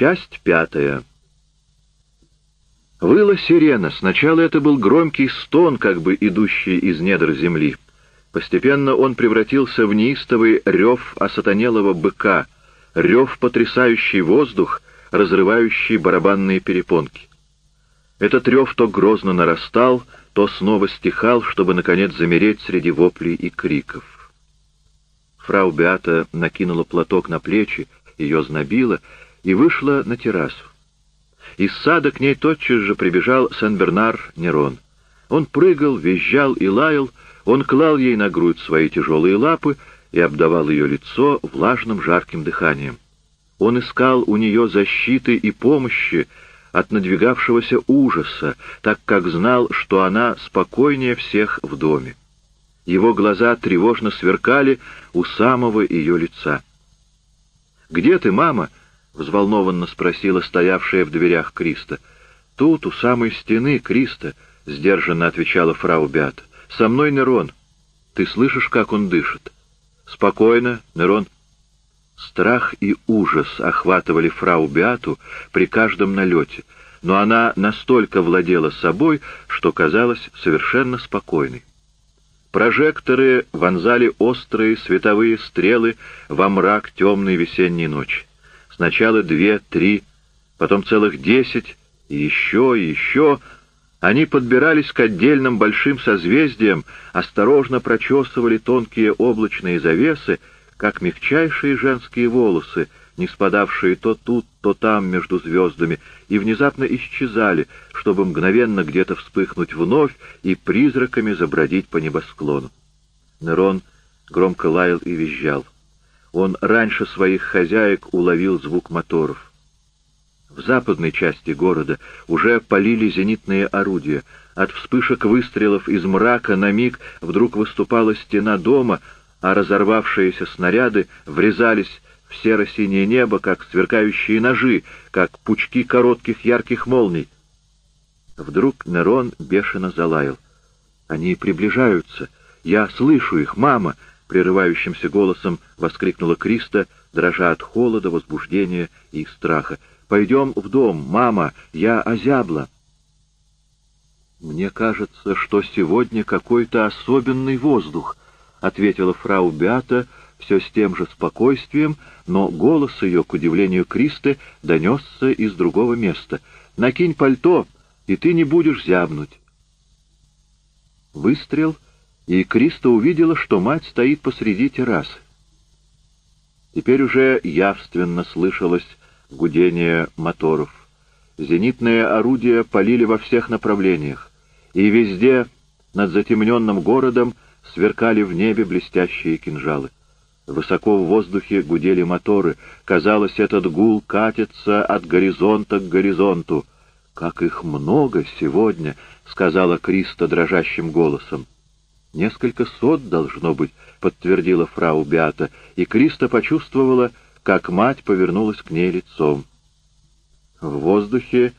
Часть пятая. Выла сирена. Сначала это был громкий стон, как бы идущий из недр земли. Постепенно он превратился в неистовый рев осатанелого быка, рев, потрясающий воздух, разрывающий барабанные перепонки. Этот рев то грозно нарастал, то снова стихал, чтобы, наконец, замереть среди воплей и криков. Фрау Беата накинула платок на плечи, ее знобило, и вышла на террасу. Из сада к ней тотчас же прибежал Сен-Бернар Нерон. Он прыгал, визжал и лаял, он клал ей на грудь свои тяжелые лапы и обдавал ее лицо влажным жарким дыханием. Он искал у нее защиты и помощи от надвигавшегося ужаса, так как знал, что она спокойнее всех в доме. Его глаза тревожно сверкали у самого ее лица. «Где ты, мама?» — взволнованно спросила стоявшая в дверях Криста. «Тут, у самой стены, Криста», — сдержанно отвечала фрау Беата. «Со мной Нерон. Ты слышишь, как он дышит?» «Спокойно, Нерон». Страх и ужас охватывали фрау Беату при каждом налете, но она настолько владела собой, что казалась совершенно спокойной. Прожекторы вонзали острые световые стрелы во мрак темной весенней ночи. Сначала две, три, потом целых десять, и еще, и еще. Они подбирались к отдельным большим созвездиям, осторожно прочесывали тонкие облачные завесы, как мягчайшие женские волосы, не спадавшие то тут, то там между звездами, и внезапно исчезали, чтобы мгновенно где-то вспыхнуть вновь и призраками забродить по небосклону. Нерон громко лаял и визжал. Он раньше своих хозяек уловил звук моторов. В западной части города уже полили зенитные орудия. От вспышек выстрелов из мрака на миг вдруг выступала стена дома, а разорвавшиеся снаряды врезались в серо-синее небо, как сверкающие ножи, как пучки коротких ярких молний. Вдруг Нерон бешено залаял. «Они приближаются! Я слышу их, мама!» Прерывающимся голосом воскликнула Криста, дрожа от холода, возбуждения и страха. «Пойдем в дом, мама, я озябла». «Мне кажется, что сегодня какой-то особенный воздух», — ответила фрау Беата все с тем же спокойствием, но голос ее, к удивлению Кристы, донесся из другого места. «Накинь пальто, и ты не будешь зябнуть». Выстрел — и Криста увидела, что мать стоит посреди террасы. Теперь уже явственно слышалось гудение моторов. Зенитные орудия полили во всех направлениях, и везде над затемненным городом сверкали в небе блестящие кинжалы. Высоко в воздухе гудели моторы. Казалось, этот гул катится от горизонта к горизонту. «Как их много сегодня!» — сказала Криста дрожащим голосом. «Несколько сот, должно быть», — подтвердила фрау Беата, и Криста почувствовала, как мать повернулась к ней лицом. «В воздухе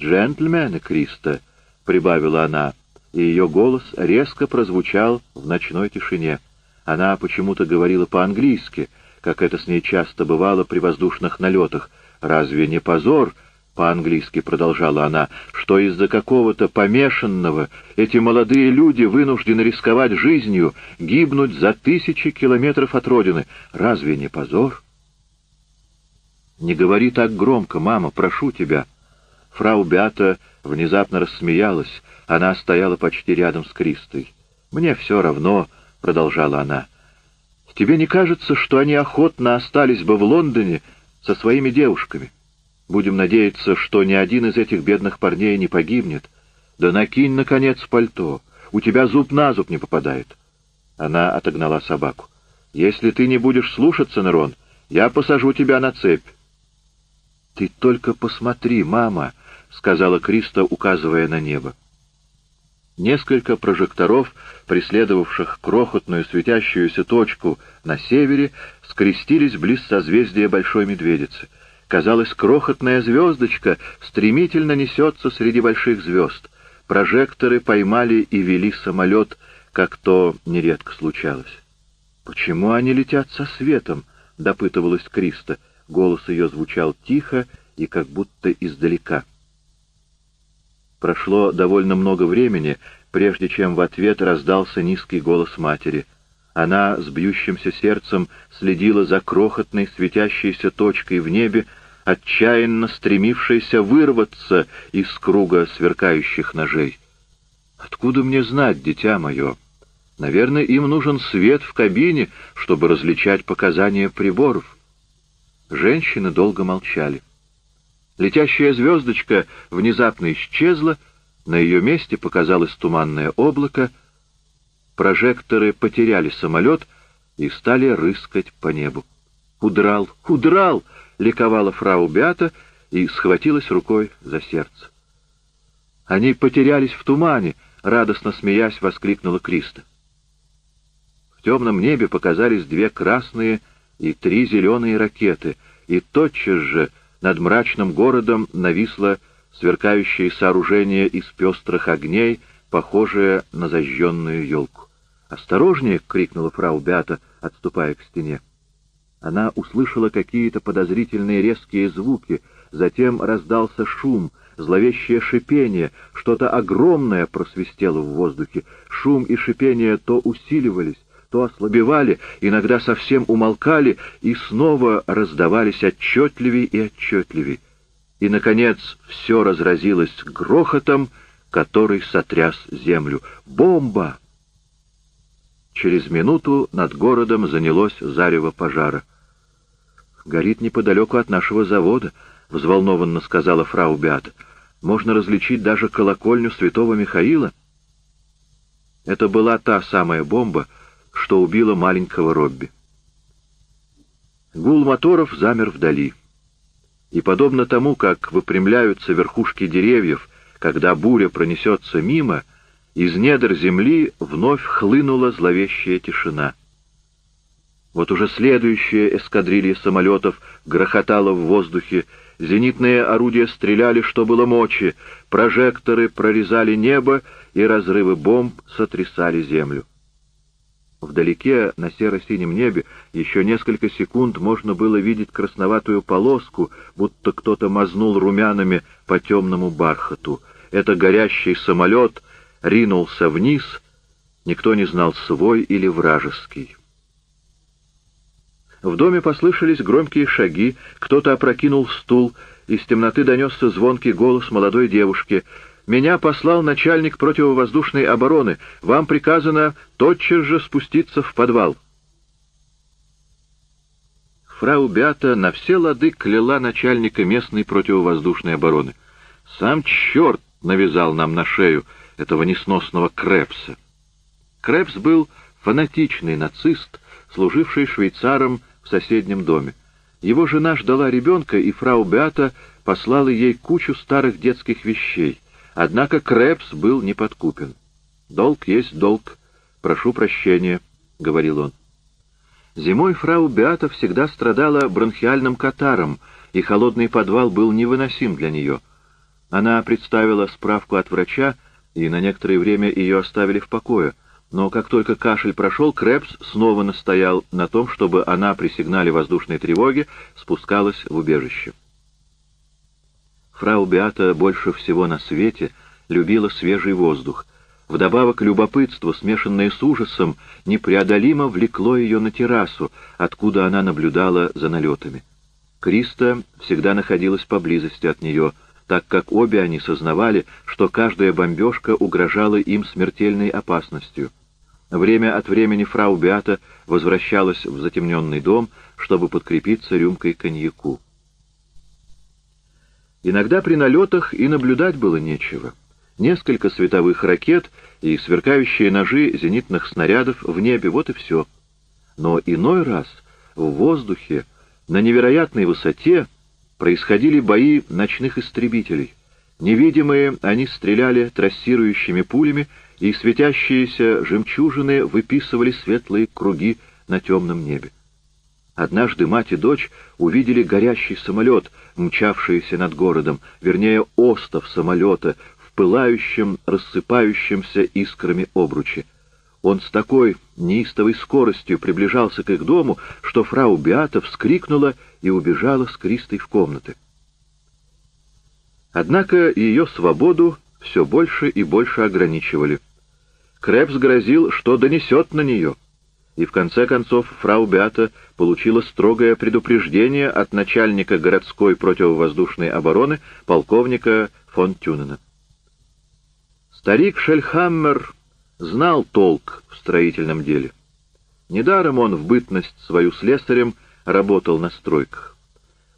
джентльмены, Криста», — прибавила она, и ее голос резко прозвучал в ночной тишине. Она почему-то говорила по-английски, как это с ней часто бывало при воздушных налетах. «Разве не позор?» По-английски продолжала она, что из-за какого-то помешанного эти молодые люди вынуждены рисковать жизнью, гибнуть за тысячи километров от родины. Разве не позор? Не говори так громко, мама, прошу тебя. Фрау Беата внезапно рассмеялась. Она стояла почти рядом с Кристой. «Мне все равно», — продолжала она. «Тебе не кажется, что они охотно остались бы в Лондоне со своими девушками?» Будем надеяться, что ни один из этих бедных парней не погибнет. Да накинь, наконец, пальто. У тебя зуб на зуб не попадает. Она отогнала собаку. Если ты не будешь слушаться, Нерон, я посажу тебя на цепь. Ты только посмотри, мама, — сказала Криста, указывая на небо. Несколько прожекторов, преследовавших крохотную светящуюся точку на севере, скрестились близ созвездия Большой Медведицы — Казалось, крохотная звездочка стремительно несется среди больших звезд. Прожекторы поймали и вели самолет, как то нередко случалось. «Почему они летят со светом?» — допытывалась Криста. Голос ее звучал тихо и как будто издалека. Прошло довольно много времени, прежде чем в ответ раздался низкий голос матери. Она с бьющимся сердцем следила за крохотной светящейся точкой в небе, отчаянно стремившейся вырваться из круга сверкающих ножей. «Откуда мне знать, дитя мое? Наверное, им нужен свет в кабине, чтобы различать показания приборов». Женщины долго молчали. Летящая звездочка внезапно исчезла, на ее месте показалось туманное облако, прожекторы потеряли самолет и стали рыскать по небу. «Удрал! Удрал!» — ликовала фрау Беата и схватилась рукой за сердце. «Они потерялись в тумане!» — радостно смеясь воскликнула Криста. В темном небе показались две красные и три зеленые ракеты, и тотчас же над мрачным городом нависло сверкающее сооружение из пестрых огней, похожее на зажженную елку. «Осторожнее!» — крикнула фрау Бята, отступая к стене. Она услышала какие-то подозрительные резкие звуки, затем раздался шум, зловещее шипение, что-то огромное просвистело в воздухе. Шум и шипение то усиливались, то ослабевали, иногда совсем умолкали и снова раздавались отчетливей и отчетливей. И, наконец, все разразилось грохотом, который сотряс землю. «Бомба!» Через минуту над городом занялось зарево пожара. «Горит неподалеку от нашего завода», — взволнованно сказала фрау Беата. «Можно различить даже колокольню святого Михаила». Это была та самая бомба, что убила маленького Робби. Гул моторов замер вдали. И подобно тому, как выпрямляются верхушки деревьев, когда буря пронесется мимо, из недр земли вновь хлынула зловещая тишина. Вот уже следующая эскадрилья самолетов грохотала в воздухе, зенитные орудия стреляли, что было мочи, прожекторы прорезали небо, и разрывы бомб сотрясали землю. Вдалеке, на серо-синем небе, еще несколько секунд можно было видеть красноватую полоску, будто кто-то мазнул румянами по темному бархату. Это горящий самолет ринулся вниз, никто не знал, свой или вражеский. В доме послышались громкие шаги, кто-то опрокинул стул, из темноты донесся звонкий голос молодой девушки — меня послал начальник противовоздушной обороны. Вам приказано тотчас же спуститься в подвал. Фрау Бята на все лады кляла начальника местной противовоздушной обороны. Сам черт навязал нам на шею этого несносного Крепса. Крепс был фанатичный нацист, служивший швейцаром в соседнем доме. Его жена ждала ребенка, и фрау Беата послала ей кучу старых детских вещей — Однако Крэпс был неподкупен. «Долг есть долг. Прошу прощения», — говорил он. Зимой фрау Беата всегда страдала бронхиальным катаром, и холодный подвал был невыносим для нее. Она представила справку от врача, и на некоторое время ее оставили в покое. Но как только кашель прошел, Крэпс снова настоял на том, чтобы она при сигнале воздушной тревоги спускалась в убежище. Фрау Беата больше всего на свете любила свежий воздух. Вдобавок любопытство, смешанное с ужасом, непреодолимо влекло ее на террасу, откуда она наблюдала за налетами. Криста всегда находилась поблизости от нее, так как обе они сознавали, что каждая бомбежка угрожала им смертельной опасностью. Время от времени фрау Беата возвращалась в затемненный дом, чтобы подкрепиться рюмкой коньяку. Иногда при налетах и наблюдать было нечего. Несколько световых ракет и сверкающие ножи зенитных снарядов в небе — вот и все. Но иной раз в воздухе, на невероятной высоте, происходили бои ночных истребителей. Невидимые они стреляли трассирующими пулями, и светящиеся жемчужины выписывали светлые круги на темном небе. Однажды мать и дочь увидели горящий самолет, мчавшийся над городом, вернее, остов самолета в пылающем, рассыпающемся искрами обруче. Он с такой неистовой скоростью приближался к их дому, что фрау Беата вскрикнула и убежала с Кристой в комнаты. Однако ее свободу все больше и больше ограничивали. Крепс грозил, что донесет на нее, и в конце концов фрау Беата получила строгое предупреждение от начальника городской противовоздушной обороны полковника фон Тюнена. Старик Шельхаммер знал толк в строительном деле. Недаром он в бытность свою слесарем работал на стройках.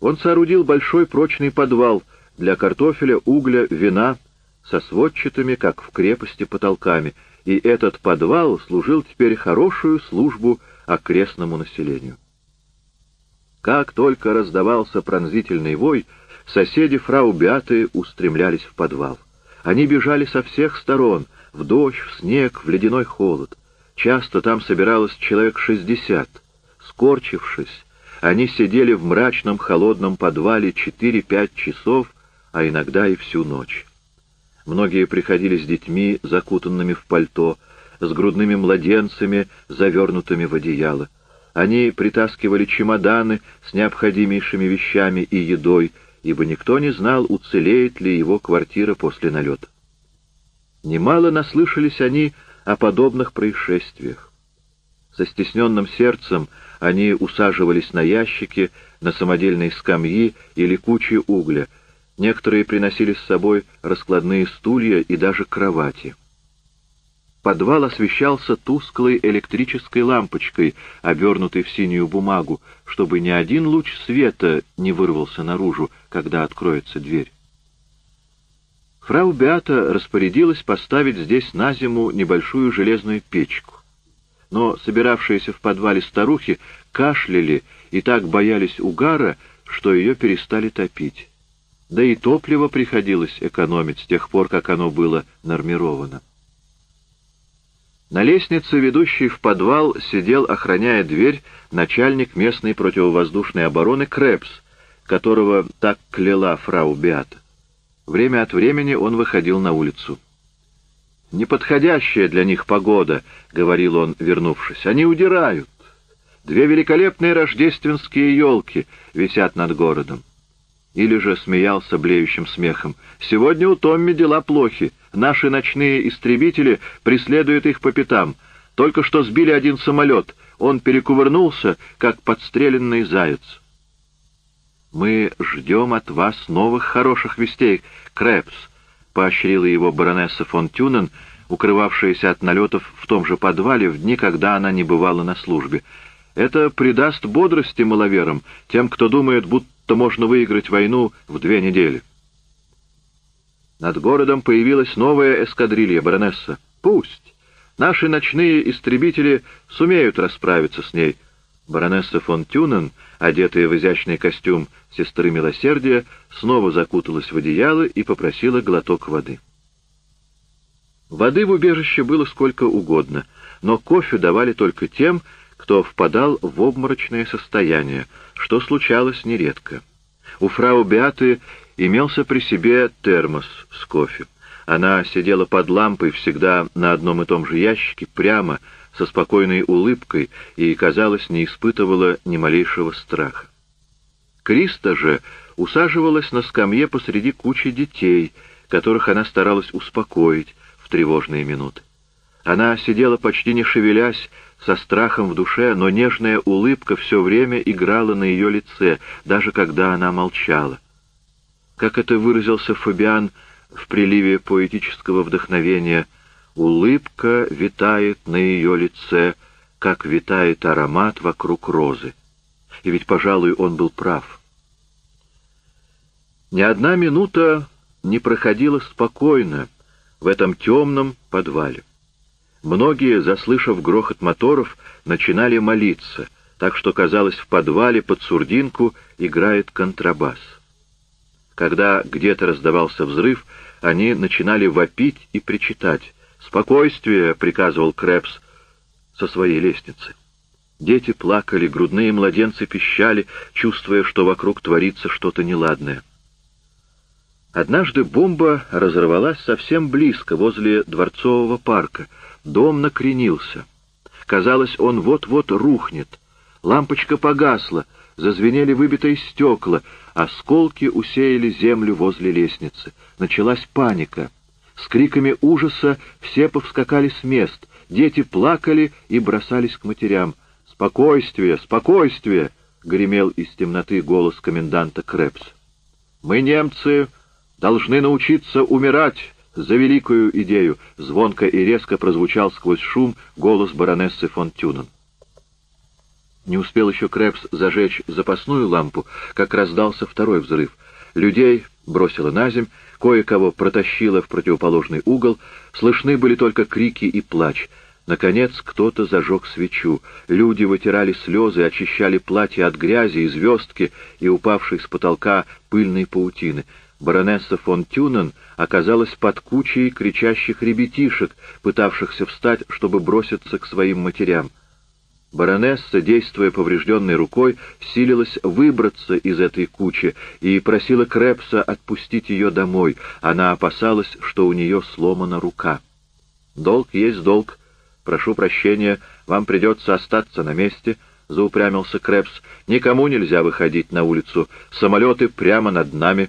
Он соорудил большой прочный подвал для картофеля, угля, вина со сводчатыми, как в крепости, потолками, и этот подвал служил теперь хорошую службу окрестному населению. Как только раздавался пронзительный вой, соседи фрау Беаты устремлялись в подвал. Они бежали со всех сторон, в дождь, в снег, в ледяной холод. Часто там собиралось человек шестьдесят. Скорчившись, они сидели в мрачном холодном подвале четыре-пять часов, а иногда и всю ночь. Многие приходили с детьми, закутанными в пальто, с грудными младенцами, завернутыми в одеяло. Они притаскивали чемоданы с необходимейшими вещами и едой, ибо никто не знал, уцелеет ли его квартира после налета. Немало наслышались они о подобных происшествиях. Со стесненным сердцем они усаживались на ящики, на самодельные скамьи или кучи угля. Некоторые приносили с собой раскладные стулья и даже кровати. Подвал освещался тусклой электрической лампочкой, обернутой в синюю бумагу, чтобы ни один луч света не вырвался наружу, когда откроется дверь. Фрау Беата распорядилась поставить здесь на зиму небольшую железную печку. Но собиравшиеся в подвале старухи кашляли и так боялись угара, что ее перестали топить. Да и топливо приходилось экономить с тех пор, как оно было нормировано. На лестнице, ведущей в подвал, сидел, охраняя дверь, начальник местной противовоздушной обороны Крепс, которого так кляла фрау Беата. Время от времени он выходил на улицу. «Неподходящая для них погода», — говорил он, вернувшись. «Они удирают. Две великолепные рождественские елки висят над городом». Или же смеялся блеющим смехом. «Сегодня у Томми дела плохи. Наши ночные истребители преследуют их по пятам. Только что сбили один самолет. Он перекувырнулся, как подстреленный заяц». «Мы ждем от вас новых хороших вестей, Крэпс», — поощрила его баронесса фон Тюнен, укрывавшаяся от налетов в том же подвале в дни, когда она не бывала на службе. «Это придаст бодрости маловерам, тем, кто думает, будто можно выиграть войну в две недели». Над городом появилась новая эскадрилья, баронесса. «Пусть! Наши ночные истребители сумеют расправиться с ней». Баронесса фон Тюнен, одетая в изящный костюм сестры милосердия, снова закуталась в одеяло и попросила глоток воды. Воды в убежище было сколько угодно, но кофе давали только тем, кто впадал в обморочное состояние, что случалось нередко. У фрау Беаты имелся при себе термос с кофе. Она сидела под лампой всегда на одном и том же ящике, прямо, со спокойной улыбкой, и, казалось, не испытывала ни малейшего страха. Криста же усаживалась на скамье посреди кучи детей, которых она старалась успокоить в тревожные минуты. Она сидела почти не шевелясь, со страхом в душе, но нежная улыбка все время играла на ее лице, даже когда она молчала. Как это выразился Фабиан в приливе поэтического вдохновения, улыбка витает на ее лице, как витает аромат вокруг розы. И ведь, пожалуй, он был прав. Ни одна минута не проходила спокойно в этом темном подвале. Многие, заслышав грохот моторов, начинали молиться, так что, казалось, в подвале под сурдинку играет контрабас. Когда где-то раздавался взрыв, они начинали вопить и причитать. «Спокойствие!» — приказывал Крэпс со своей лестницы. Дети плакали, грудные младенцы пищали, чувствуя, что вокруг творится что-то неладное. Однажды бомба разорвалась совсем близко, возле Дворцового парка. Дом накренился. Казалось, он вот-вот рухнет. Лампочка погасла, Зазвенели выбитые стекла, осколки усеяли землю возле лестницы. Началась паника. С криками ужаса все повскакали с мест, дети плакали и бросались к матерям. «Спокойствие! Спокойствие!» — гремел из темноты голос коменданта Крепс. «Мы, немцы, должны научиться умирать за великую идею!» — звонко и резко прозвучал сквозь шум голос баронессы фон Тюнен. Не успел еще Крепс зажечь запасную лампу, как раздался второй взрыв. Людей бросило на земь, кое-кого протащило в противоположный угол, слышны были только крики и плач. Наконец кто-то зажег свечу. Люди вытирали слезы, очищали платье от грязи и звездки и упавшей с потолка пыльной паутины. Баронесса фон Тюнен оказалась под кучей кричащих ребятишек, пытавшихся встать, чтобы броситься к своим матерям. Баронесса, действуя поврежденной рукой, силилась выбраться из этой кучи и просила Крепса отпустить ее домой. Она опасалась, что у нее сломана рука. «Долг есть долг. Прошу прощения, вам придется остаться на месте», — заупрямился Крепс. «Никому нельзя выходить на улицу. Самолеты прямо над нами».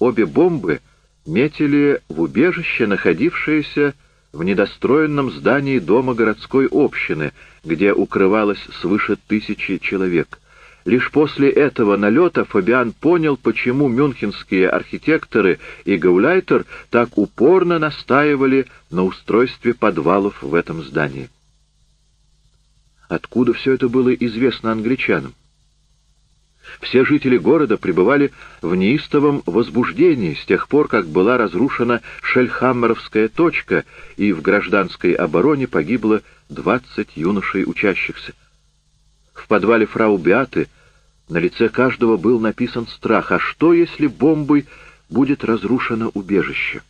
Обе бомбы метили в убежище, находившееся в недостроенном здании дома городской общины, где укрывалось свыше тысячи человек. Лишь после этого налета Фабиан понял, почему мюнхенские архитекторы и Гауляйтер так упорно настаивали на устройстве подвалов в этом здании. Откуда все это было известно англичанам? Все жители города пребывали в неистовом возбуждении с тех пор, как была разрушена Шельхаммеровская точка, и в гражданской обороне погибло 20 юношей учащихся. В подвале фрау Беаты на лице каждого был написан страх, а что, если бомбой будет разрушено убежище?